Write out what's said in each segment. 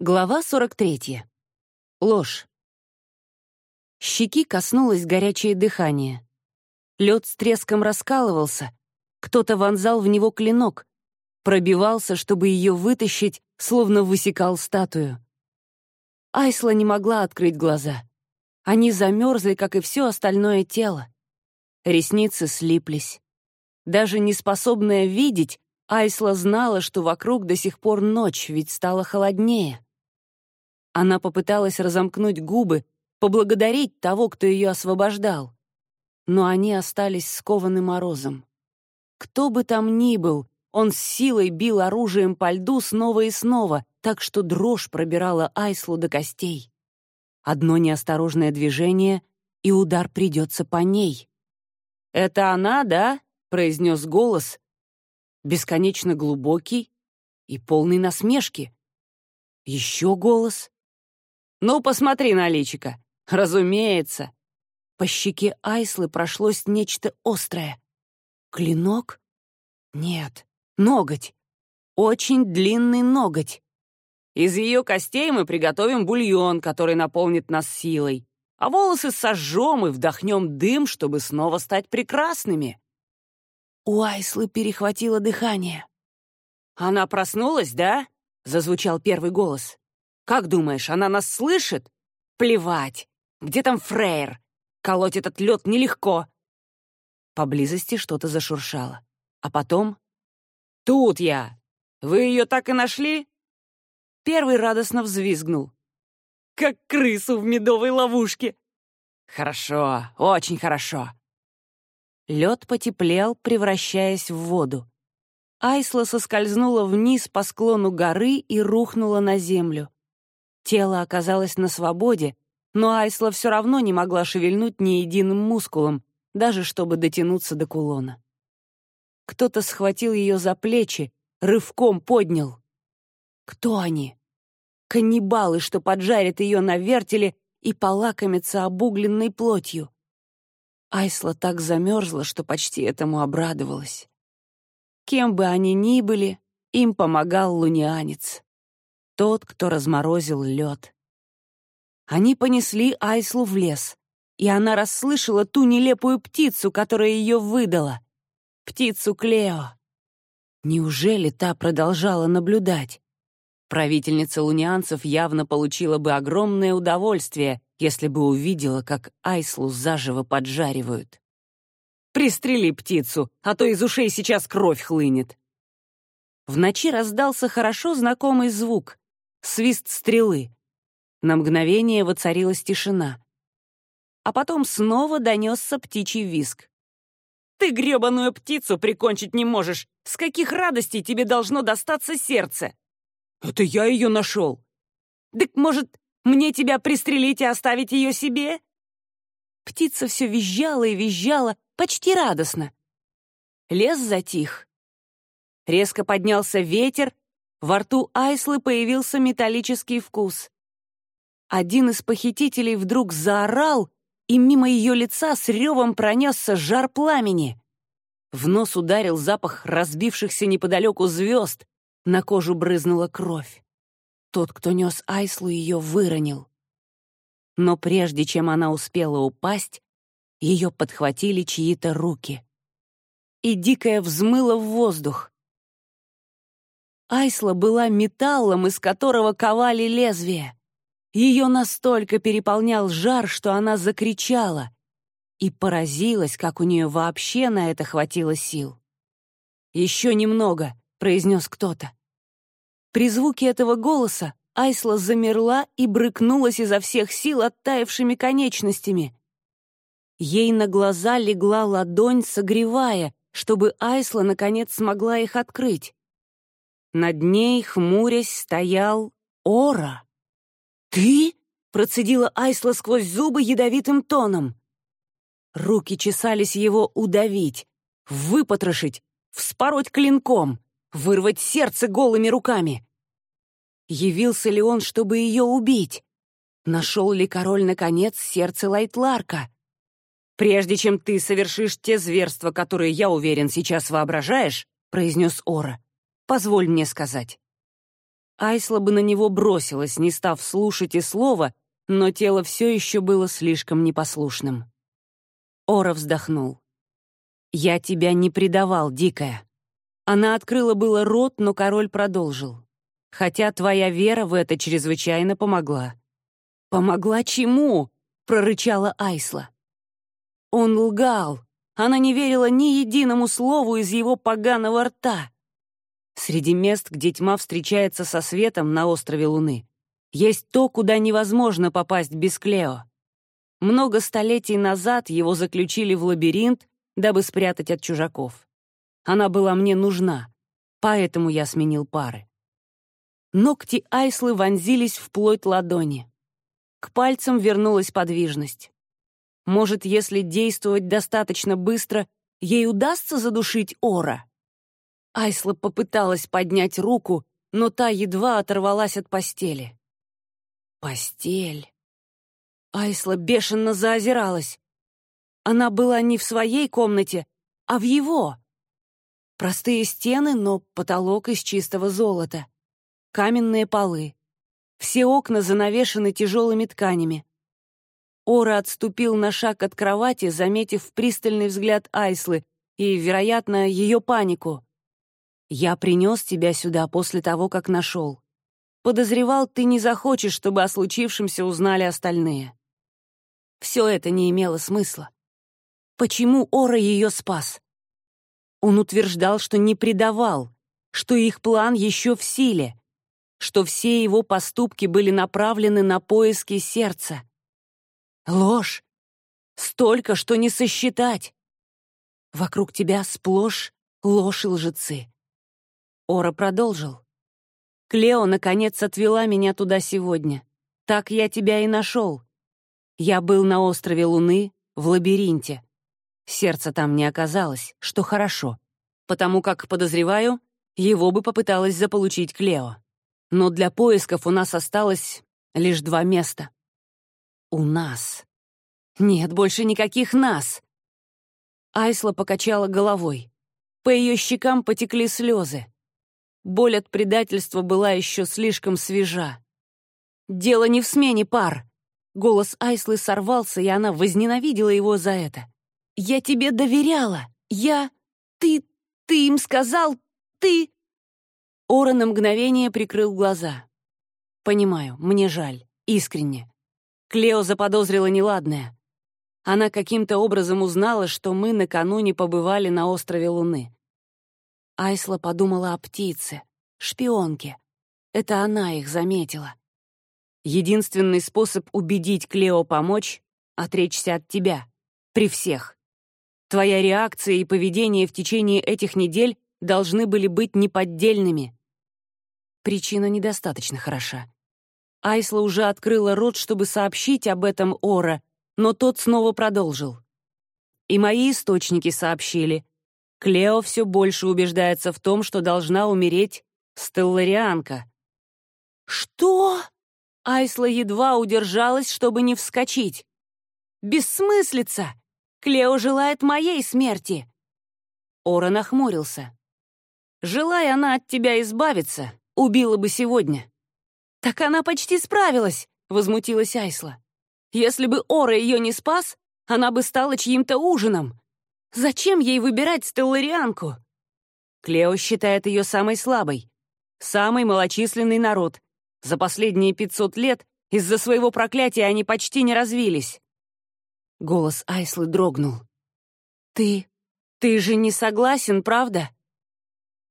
Глава 43. Ложь. Щеки коснулось горячее дыхание. Лед с треском раскалывался. Кто-то вонзал в него клинок. Пробивался, чтобы ее вытащить, словно высекал статую. Айсла не могла открыть глаза. Они замерзли, как и все остальное тело. Ресницы слиплись. Даже неспособная видеть, Айсла знала, что вокруг до сих пор ночь, ведь стало холоднее. Она попыталась разомкнуть губы, поблагодарить того, кто ее освобождал. Но они остались скованы морозом. Кто бы там ни был, он с силой бил оружием по льду снова и снова, так что дрожь пробирала Айслу до костей. Одно неосторожное движение, и удар придется по ней. «Это она, да?» — произнес голос, бесконечно глубокий и полный насмешки. Еще голос. «Ну, посмотри на личика. Разумеется». По щеке Айслы прошлось нечто острое. Клинок? Нет, ноготь. Очень длинный ноготь. Из ее костей мы приготовим бульон, который наполнит нас силой, а волосы сожжем и вдохнем дым, чтобы снова стать прекрасными. У Айслы перехватило дыхание. «Она проснулась, да?» — зазвучал первый голос. Как думаешь, она нас слышит? Плевать. Где там Фрейр? Колоть этот лед нелегко. Поблизости что-то зашуршало. А потом... «Тут я! Вы ее так и нашли?» Первый радостно взвизгнул. «Как крысу в медовой ловушке!» «Хорошо, очень хорошо!» Лед потеплел, превращаясь в воду. Айсла соскользнула вниз по склону горы и рухнула на землю. Тело оказалось на свободе, но Айсла все равно не могла шевельнуть ни единым мускулом, даже чтобы дотянуться до кулона. Кто-то схватил ее за плечи, рывком поднял. Кто они? Каннибалы, что поджарят ее на вертеле и полакомятся обугленной плотью. Айсла так замерзла, что почти этому обрадовалась. Кем бы они ни были, им помогал лунианец тот, кто разморозил лед. Они понесли Айслу в лес, и она расслышала ту нелепую птицу, которая ее выдала. Птицу Клео. Неужели та продолжала наблюдать? Правительница лунианцев явно получила бы огромное удовольствие, если бы увидела, как Айслу заживо поджаривают. «Пристрели птицу, а то из ушей сейчас кровь хлынет!» В ночи раздался хорошо знакомый звук свист стрелы. На мгновение воцарилась тишина. А потом снова донесся птичий виск. «Ты гребаную птицу прикончить не можешь! С каких радостей тебе должно достаться сердце?» «Это я ее нашел!» «Так, может, мне тебя пристрелить и оставить ее себе?» Птица все визжала и визжала, почти радостно. Лес затих. Резко поднялся ветер, во рту Айслы появился металлический вкус. Один из похитителей вдруг заорал, и мимо ее лица с ревом пронесся жар пламени. В нос ударил запах разбившихся неподалеку звезд, на кожу брызнула кровь. Тот, кто нес Айслу, ее выронил. Но прежде чем она успела упасть, ее подхватили чьи-то руки. И дикая взмыла в воздух. Айсла была металлом, из которого ковали лезвие. Ее настолько переполнял жар, что она закричала и поразилась, как у нее вообще на это хватило сил. «Еще немного», — произнес кто-то. При звуке этого голоса Айсла замерла и брыкнулась изо всех сил оттаившими конечностями. Ей на глаза легла ладонь, согревая, чтобы Айсла наконец смогла их открыть. Над ней, хмурясь, стоял Ора. «Ты?» — процедила Айсла сквозь зубы ядовитым тоном. Руки чесались его удавить, выпотрошить, вспороть клинком, вырвать сердце голыми руками. Явился ли он, чтобы ее убить? Нашел ли король, наконец, сердце Лайтларка? «Прежде чем ты совершишь те зверства, которые, я уверен, сейчас воображаешь», — произнес Ора, Позволь мне сказать». Айсла бы на него бросилась, не став слушать и слова, но тело все еще было слишком непослушным. Ора вздохнул. «Я тебя не предавал, дикая». Она открыла было рот, но король продолжил. «Хотя твоя вера в это чрезвычайно помогла». «Помогла чему?» — прорычала Айсла. Он лгал. Она не верила ни единому слову из его поганого рта. Среди мест, где тьма встречается со светом на острове Луны, есть то, куда невозможно попасть без Клео. Много столетий назад его заключили в лабиринт, дабы спрятать от чужаков. Она была мне нужна, поэтому я сменил пары. Ногти Айслы вонзились вплоть ладони. К пальцам вернулась подвижность. Может, если действовать достаточно быстро, ей удастся задушить Ора? Айсла попыталась поднять руку, но та едва оторвалась от постели. Постель. Айсла бешено заозиралась. Она была не в своей комнате, а в его. Простые стены, но потолок из чистого золота. Каменные полы. Все окна занавешены тяжелыми тканями. Ора отступил на шаг от кровати, заметив пристальный взгляд Айслы и, вероятно, ее панику. «Я принес тебя сюда после того, как нашел. Подозревал, ты не захочешь, чтобы о случившемся узнали остальные. Все это не имело смысла. Почему Ора ее спас? Он утверждал, что не предавал, что их план еще в силе, что все его поступки были направлены на поиски сердца. Ложь! Столько, что не сосчитать! Вокруг тебя сплошь ложь и лжецы. Ора продолжил. Клео, наконец, отвела меня туда сегодня. Так я тебя и нашел. Я был на острове Луны, в лабиринте. Сердца там не оказалось, что хорошо, потому как, подозреваю, его бы попыталась заполучить Клео. Но для поисков у нас осталось лишь два места. У нас. Нет больше никаких нас. Айсла покачала головой. По ее щекам потекли слезы. Боль от предательства была еще слишком свежа. «Дело не в смене пар», Голос Айслы сорвался, и она возненавидела его за это. «Я тебе доверяла! Я... Ты... Ты им сказал... Ты...» Ора на мгновение прикрыл глаза. «Понимаю, мне жаль. Искренне. Клео заподозрила неладное. Она каким-то образом узнала, что мы накануне побывали на острове Луны. Айсла подумала о птице, шпионке. Это она их заметила. Единственный способ убедить Клео помочь — отречься от тебя. При всех. Твоя реакция и поведение в течение этих недель должны были быть неподдельными. Причина недостаточно хороша. Айсла уже открыла рот, чтобы сообщить об этом Ора, но тот снова продолжил. И мои источники сообщили. Клео все больше убеждается в том, что должна умереть Стелларианка. «Что?» Айсла едва удержалась, чтобы не вскочить. «Бессмыслица! Клео желает моей смерти!» Ора нахмурился. «Желая она от тебя избавиться, убила бы сегодня». «Так она почти справилась!» — возмутилась Айсла. «Если бы Ора ее не спас, она бы стала чьим-то ужином. Зачем ей выбирать стелларианку?» Клео считает ее самой слабой, самый малочисленный народ, за последние 500 лет из-за своего проклятия они почти не развились. Голос Айслы дрогнул. «Ты... ты же не согласен, правда?»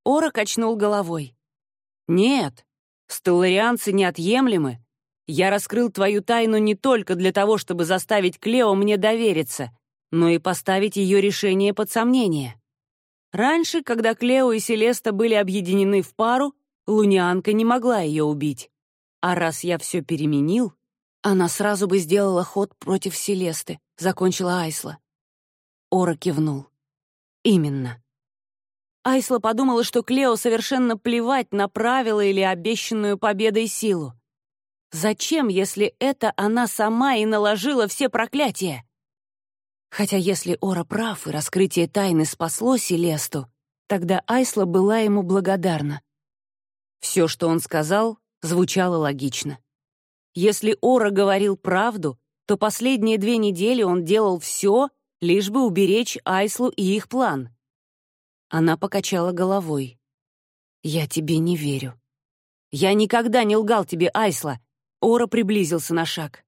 Ора качнул головой. «Нет, стелларианцы неотъемлемы. Я раскрыл твою тайну не только для того, чтобы заставить Клео мне довериться, но и поставить ее решение под сомнение. Раньше, когда Клео и Селеста были объединены в пару, Лунианка не могла ее убить. А раз я все переменил, она сразу бы сделала ход против Селесты, закончила Айсла. Ора кивнул. Именно. Айсла подумала, что Клео совершенно плевать на правила или обещанную победой силу. Зачем, если это она сама и наложила все проклятия? Хотя если Ора прав и раскрытие тайны спасло Селесту, тогда Айсла была ему благодарна. Все, что он сказал, звучало логично. Если Ора говорил правду, то последние две недели он делал все, лишь бы уберечь Айслу и их план. Она покачала головой. «Я тебе не верю». «Я никогда не лгал тебе, Айсла!» Ора приблизился на шаг.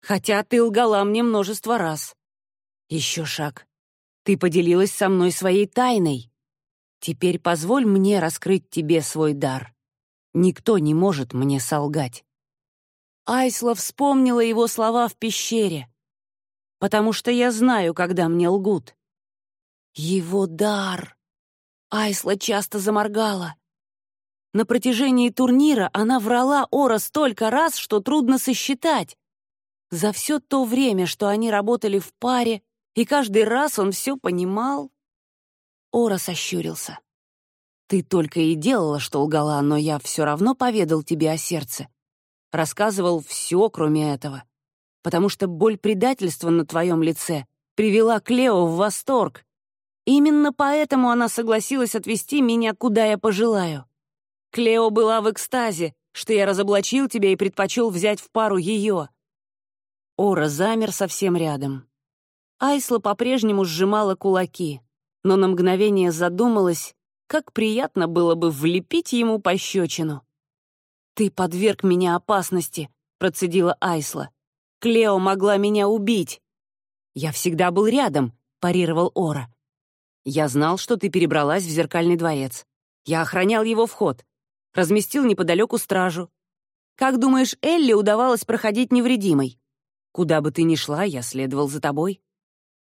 «Хотя ты лгала мне множество раз». «Еще шаг. Ты поделилась со мной своей тайной. Теперь позволь мне раскрыть тебе свой дар. Никто не может мне солгать». Айсла вспомнила его слова в пещере. «Потому что я знаю, когда мне лгут». «Его дар!» Айсла часто заморгала. На протяжении турнира она врала Ора столько раз, что трудно сосчитать. За все то время, что они работали в паре, и каждый раз он все понимал. Ора сощурился. «Ты только и делала, что лгала, но я все равно поведал тебе о сердце. Рассказывал все, кроме этого. Потому что боль предательства на твоем лице привела Клео в восторг. Именно поэтому она согласилась отвезти меня, куда я пожелаю. Клео была в экстазе, что я разоблачил тебя и предпочел взять в пару ее. Ора замер совсем рядом. Айсла по-прежнему сжимала кулаки, но на мгновение задумалась, как приятно было бы влепить ему пощечину. «Ты подверг меня опасности», — процедила Айсла. «Клео могла меня убить». «Я всегда был рядом», — парировал Ора. Я знал, что ты перебралась в зеркальный дворец. Я охранял его вход. Разместил неподалеку стражу. Как думаешь, Элли удавалось проходить невредимой? Куда бы ты ни шла, я следовал за тобой.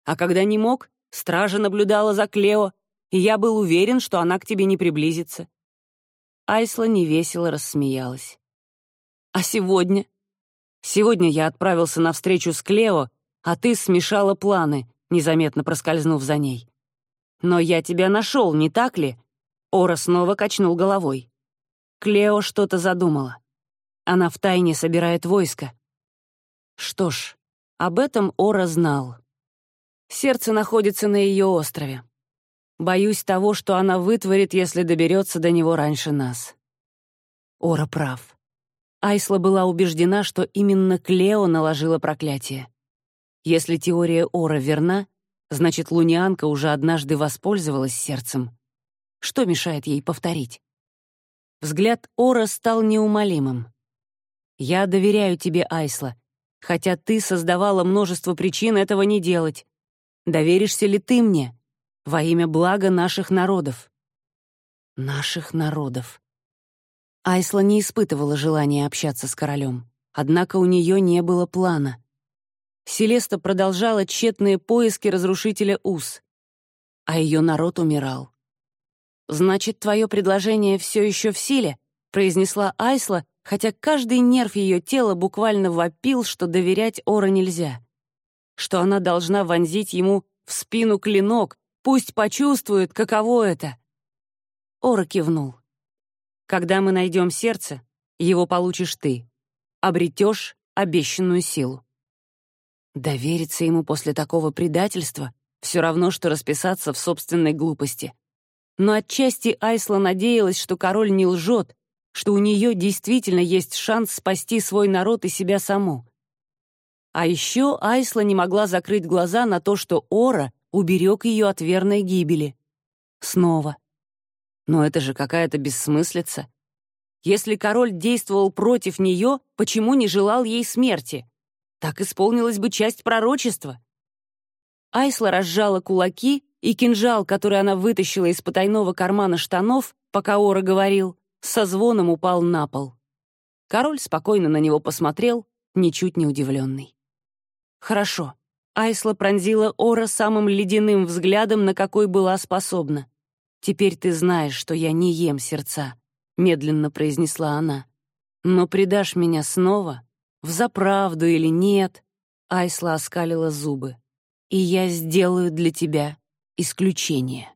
А когда не мог, стража наблюдала за Клео, и я был уверен, что она к тебе не приблизится. Айсла невесело рассмеялась. А сегодня? Сегодня я отправился на встречу с Клео, а ты смешала планы, незаметно проскользнув за ней. «Но я тебя нашел, не так ли?» Ора снова качнул головой. Клео что-то задумала. Она втайне собирает войско. Что ж, об этом Ора знал. Сердце находится на ее острове. Боюсь того, что она вытворит, если доберется до него раньше нас. Ора прав. Айсла была убеждена, что именно Клео наложила проклятие. Если теория Ора верна, Значит, лунианка уже однажды воспользовалась сердцем. Что мешает ей повторить? Взгляд Ора стал неумолимым. «Я доверяю тебе, Айсла, хотя ты создавала множество причин этого не делать. Доверишься ли ты мне во имя блага наших народов?» «Наших народов». Айсла не испытывала желания общаться с королем, однако у нее не было плана. Селеста продолжала тщетные поиски разрушителя уз, а ее народ умирал. «Значит, твое предложение все еще в силе?» — произнесла Айсла, хотя каждый нерв ее тела буквально вопил, что доверять Ора нельзя. Что она должна вонзить ему в спину клинок, пусть почувствует, каково это. Ора кивнул. «Когда мы найдем сердце, его получишь ты. Обретешь обещанную силу». Довериться ему после такого предательства — все равно, что расписаться в собственной глупости. Но отчасти Айсла надеялась, что король не лжет, что у нее действительно есть шанс спасти свой народ и себя саму. А еще Айсла не могла закрыть глаза на то, что Ора уберег ее от верной гибели. Снова. Но это же какая-то бессмыслица. Если король действовал против нее, почему не желал ей смерти? Так исполнилась бы часть пророчества. Айсла разжала кулаки, и кинжал, который она вытащила из потайного кармана штанов, пока Ора говорил, со звоном упал на пол. Король спокойно на него посмотрел, ничуть не удивленный. «Хорошо». Айсла пронзила Ора самым ледяным взглядом, на какой была способна. «Теперь ты знаешь, что я не ем сердца», — медленно произнесла она. «Но предашь меня снова, взаправду или нет, Айсла оскалила зубы. И я сделаю для тебя исключение.